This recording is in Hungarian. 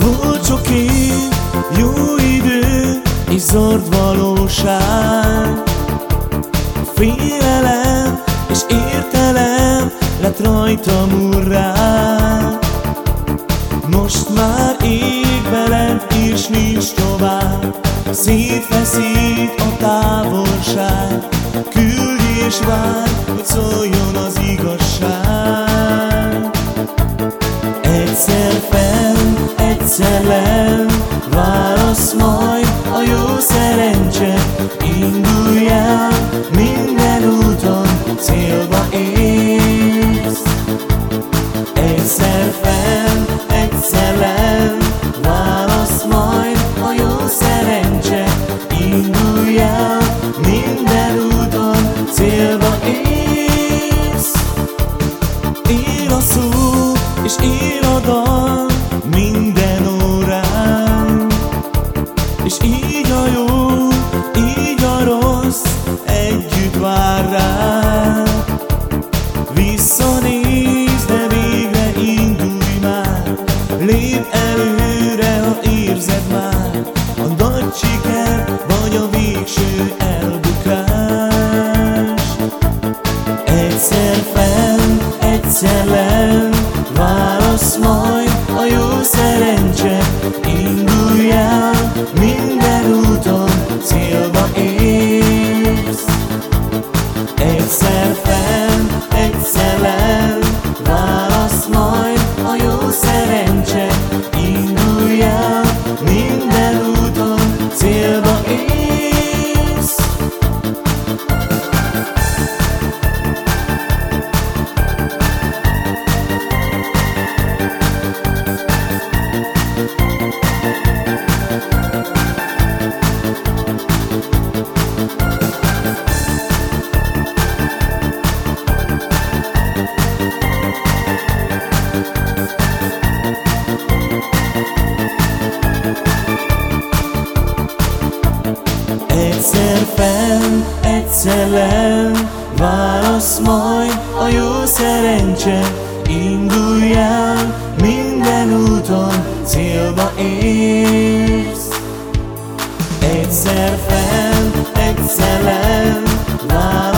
Volt sok év, jó idő és zord valóság. Félelem és értelem lett rajtam urrá Most már ég veled és nincs tovább. Szétfeszít a távolság. Küldj és vár, hogy szóljon az igaz lenn Válasz majd a jó szerencse. Indulj el minden úton Célba érsz. Egyszer fenn, egyszer lenn Válasz majd a jó szerencse. Indulj el minden úton Célba érsz. Él a szó és él a dal És így a jó, így a rossz együtt vár rá. Visszanéz, de végre indulj már Lép előre, ha érzed már A nagy siker vagy a végső elbukás Egyszer fenn, egyszer lenn Válasz majd a jó szerencse szerencse Indulj Fenn, egyszer lenn Válasz majd a jó szerencse. Indulj el minden úton Célba érsz. Egyszer fenn, egyszer lenn Válasz